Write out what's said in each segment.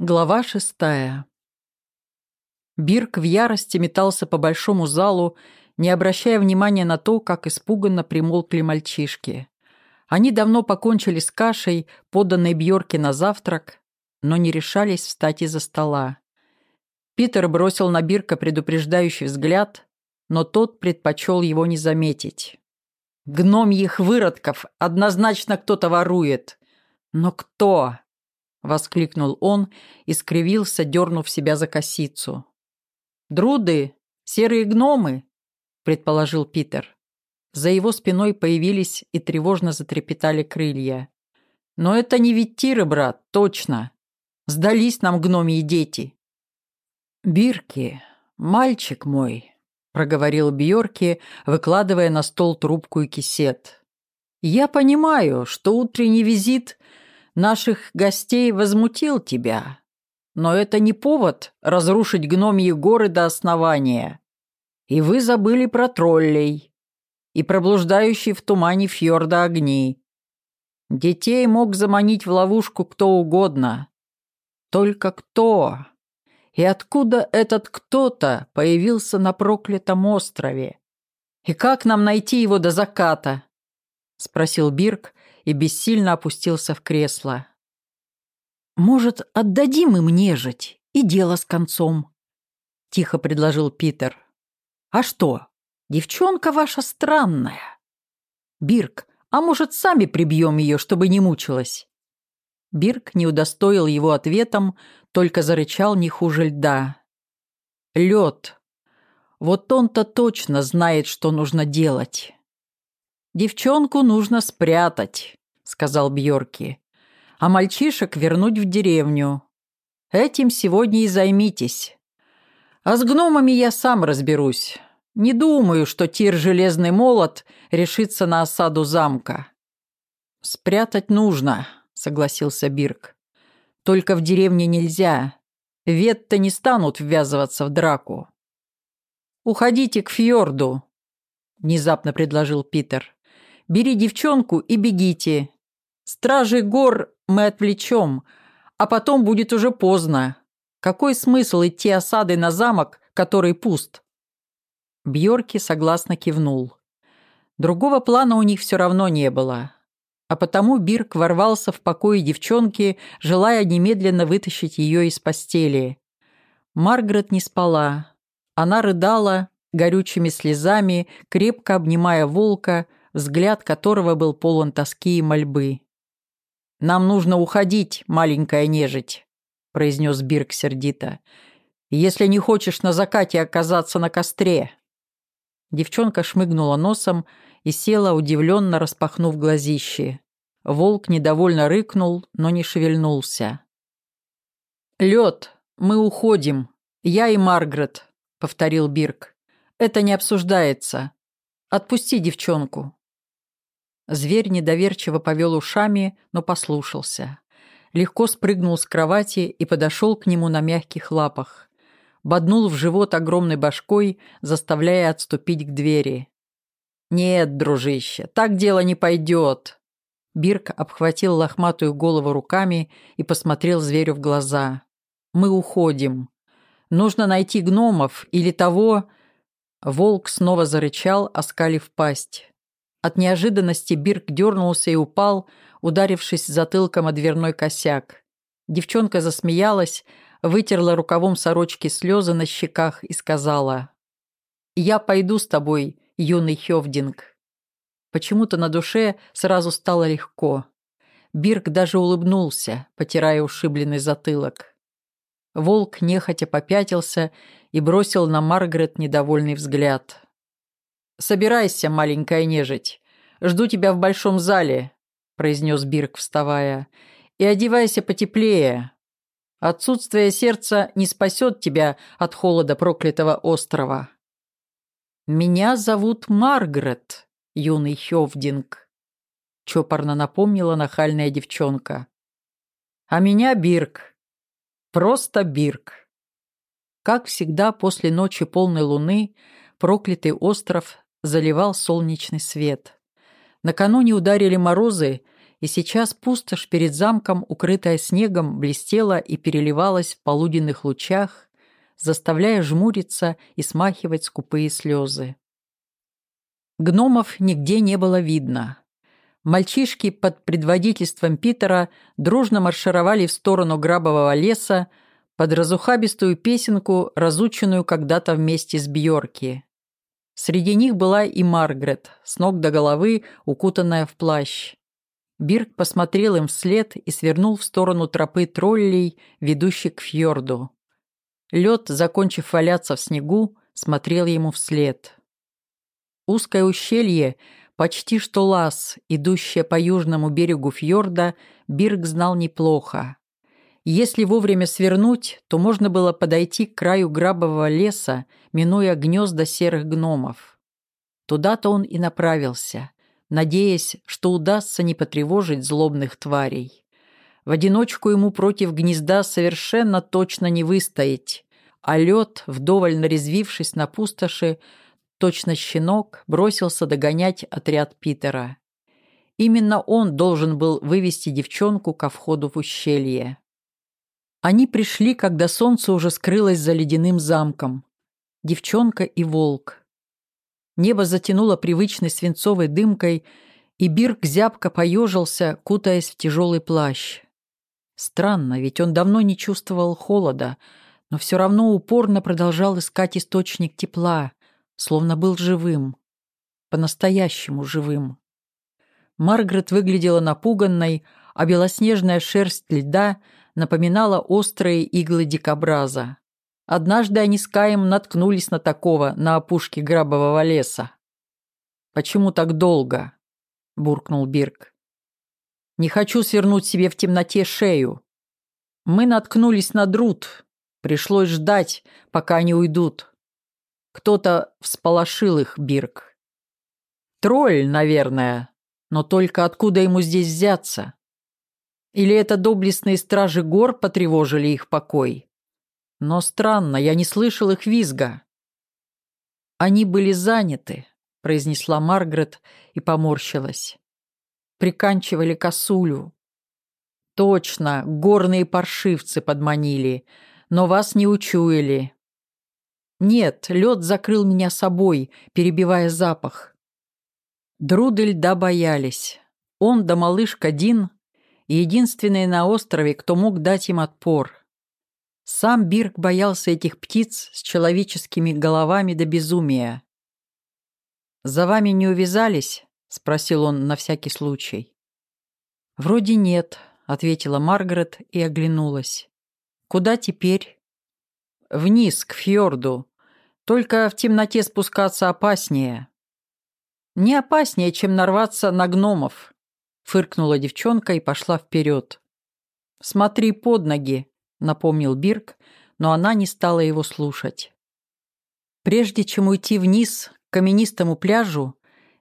Глава шестая. Бирк в ярости метался по большому залу, не обращая внимания на то, как испуганно примолкли мальчишки. Они давно покончили с кашей, поданной Бьорке на завтрак, но не решались встать из-за стола. Питер бросил на Бирка предупреждающий взгляд, но тот предпочел его не заметить. «Гномьих выродков однозначно кто-то ворует. Но кто?» Воскликнул он и скривился, дернув себя за косицу. «Друды? Серые гномы?» – предположил Питер. За его спиной появились и тревожно затрепетали крылья. «Но это не Виттиры, брат, точно. Сдались нам гномии дети». «Бирки, мальчик мой», – проговорил Бьорки, выкладывая на стол трубку и кисет. «Я понимаю, что утренний визит – наших гостей возмутил тебя. Но это не повод разрушить гномьи горы до основания. И вы забыли про троллей и проблуждающие в тумане фьорда огни. Детей мог заманить в ловушку кто угодно. Только кто? И откуда этот кто-то появился на проклятом острове? И как нам найти его до заката? Спросил Бирк, и бессильно опустился в кресло. «Может, отдадим им нежить, и дело с концом?» — тихо предложил Питер. «А что, девчонка ваша странная. Бирк, а может, сами прибьем ее, чтобы не мучилась?» Бирк не удостоил его ответом, только зарычал не хуже льда. «Лед. Вот он-то точно знает, что нужно делать». «Девчонку нужно спрятать», — сказал Бьорки, «а мальчишек вернуть в деревню. Этим сегодня и займитесь. А с гномами я сам разберусь. Не думаю, что Тир Железный Молот решится на осаду замка». «Спрятать нужно», — согласился Бирк. «Только в деревне нельзя. Ветты не станут ввязываться в драку». «Уходите к фьорду», — внезапно предложил Питер. Бери девчонку и бегите. Стражей гор мы отвлечем, а потом будет уже поздно. Какой смысл идти осадой на замок, который пуст?» Бьорки согласно кивнул. Другого плана у них все равно не было. А потому Бирк ворвался в покои девчонки, желая немедленно вытащить ее из постели. Маргарет не спала. Она рыдала горючими слезами, крепко обнимая волка, взгляд которого был полон тоски и мольбы. «Нам нужно уходить, маленькая нежить», — произнес Бирк сердито. «Если не хочешь на закате оказаться на костре». Девчонка шмыгнула носом и села, удивленно распахнув глазищи. Волк недовольно рыкнул, но не шевельнулся. «Лед, мы уходим. Я и Маргарет», — повторил Бирк. «Это не обсуждается. Отпусти девчонку». Зверь недоверчиво повел ушами, но послушался. Легко спрыгнул с кровати и подошел к нему на мягких лапах. Боднул в живот огромной башкой, заставляя отступить к двери. «Нет, дружище, так дело не пойдет!» Бирк обхватил лохматую голову руками и посмотрел зверю в глаза. «Мы уходим. Нужно найти гномов или того...» Волк снова зарычал, оскалив пасть. От неожиданности Бирк дернулся и упал, ударившись затылком о дверной косяк. Девчонка засмеялась, вытерла рукавом сорочки слезы на щеках и сказала «Я пойду с тобой, юный Хевдинг». Почему-то на душе сразу стало легко. Бирк даже улыбнулся, потирая ушибленный затылок. Волк нехотя попятился и бросил на Маргарет недовольный взгляд. «Собирайся, маленькая нежить. Жду тебя в большом зале», — произнес Бирк, вставая. «И одевайся потеплее. Отсутствие сердца не спасет тебя от холода проклятого острова». «Меня зовут Маргарет, юный Хевдинг», — чопорно напомнила нахальная девчонка. «А меня Бирк. Просто Бирк». Как всегда, после ночи полной луны проклятый остров заливал солнечный свет. Накануне ударили морозы, И сейчас пустошь перед замком, укрытая снегом, блестела и переливалась в полуденных лучах, заставляя жмуриться и смахивать скупые слезы. Гномов нигде не было видно. Мальчишки под предводительством Питера дружно маршировали в сторону грабового леса под разухабистую песенку, разученную когда-то вместе с Бьорки. Среди них была и Маргарет, с ног до головы, укутанная в плащ. Бирк посмотрел им вслед и свернул в сторону тропы троллей, ведущей к фьорду. Лед, закончив валяться в снегу, смотрел ему вслед. Узкое ущелье, почти что лаз, идущее по южному берегу фьорда, Бирк знал неплохо. Если вовремя свернуть, то можно было подойти к краю грабового леса, минуя гнезда серых гномов. Туда-то он и направился, надеясь, что удастся не потревожить злобных тварей. В одиночку ему против гнезда совершенно точно не выстоять, а лед, вдоволь нарезвившись на пустоши, точно щенок, бросился догонять отряд Питера. Именно он должен был вывести девчонку ко входу в ущелье. Они пришли, когда солнце уже скрылось за ледяным замком. Девчонка и волк. Небо затянуло привычной свинцовой дымкой, и Бирк зябко поежился, кутаясь в тяжелый плащ. Странно, ведь он давно не чувствовал холода, но все равно упорно продолжал искать источник тепла, словно был живым, по-настоящему живым. Маргарет выглядела напуганной, а белоснежная шерсть льда напоминала острые иглы дикобраза. Однажды они с Каем наткнулись на такого на опушке грабового леса. «Почему так долго?» – буркнул Бирк. «Не хочу свернуть себе в темноте шею. Мы наткнулись на друд. Пришлось ждать, пока они уйдут. Кто-то всполошил их, Бирк. Тролль, наверное, но только откуда ему здесь взяться? Или это доблестные стражи гор потревожили их покой? Но странно, я не слышал их визга. Они были заняты, произнесла Маргарет и поморщилась. Приканчивали косулю. Точно, горные паршивцы подманили, но вас не учуяли. Нет, лед закрыл меня собой, перебивая запах. Друды льда боялись. Он да малышка Дин — единственные на острове, кто мог дать им отпор. Сам Бирк боялся этих птиц с человеческими головами до безумия. «За вами не увязались?» — спросил он на всякий случай. «Вроде нет», — ответила Маргарет и оглянулась. «Куда теперь?» «Вниз, к фьорду. Только в темноте спускаться опаснее». «Не опаснее, чем нарваться на гномов», — фыркнула девчонка и пошла вперед. «Смотри под ноги», напомнил Бирк, но она не стала его слушать. Прежде чем уйти вниз к каменистому пляжу,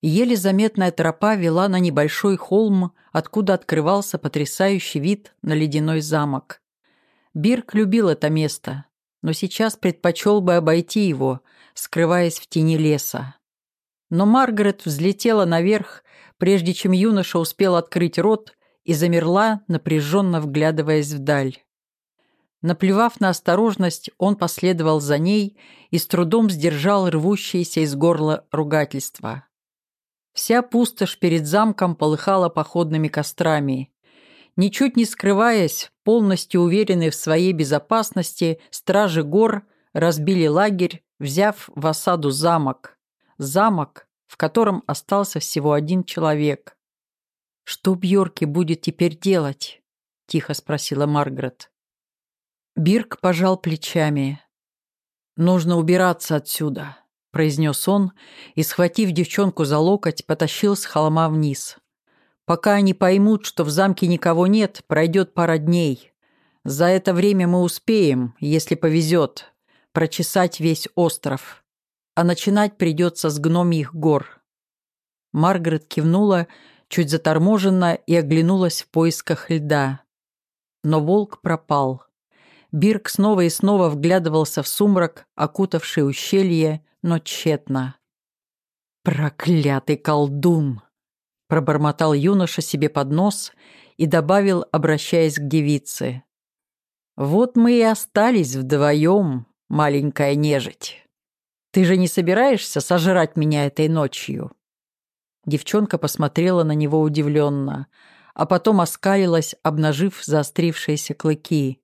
еле заметная тропа вела на небольшой холм, откуда открывался потрясающий вид на ледяной замок. Бирк любил это место, но сейчас предпочел бы обойти его, скрываясь в тени леса. Но Маргарет взлетела наверх, прежде чем юноша успел открыть рот и замерла, напряженно вглядываясь вдаль. Наплевав на осторожность, он последовал за ней и с трудом сдержал рвущееся из горла ругательство. Вся пустошь перед замком полыхала походными кострами. Ничуть не скрываясь, полностью уверенные в своей безопасности, стражи гор разбили лагерь, взяв в осаду замок. Замок, в котором остался всего один человек. «Что Бьорки будет теперь делать?» – тихо спросила Маргарет. Бирк пожал плечами. «Нужно убираться отсюда», — произнес он и, схватив девчонку за локоть, потащил с холма вниз. «Пока они поймут, что в замке никого нет, пройдет пара дней. За это время мы успеем, если повезет, прочесать весь остров. А начинать придется с гномьих гор». Маргарет кивнула, чуть заторможенно, и оглянулась в поисках льда. Но волк пропал. Бирк снова и снова вглядывался в сумрак, окутавший ущелье, но тщетно. «Проклятый колдун!» пробормотал юноша себе под нос и добавил, обращаясь к девице. «Вот мы и остались вдвоем, маленькая нежить. Ты же не собираешься сожрать меня этой ночью?» Девчонка посмотрела на него удивленно, а потом оскалилась, обнажив заострившиеся клыки.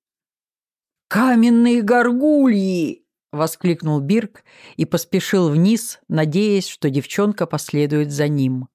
«Каменные горгульи!» — воскликнул Бирк и поспешил вниз, надеясь, что девчонка последует за ним.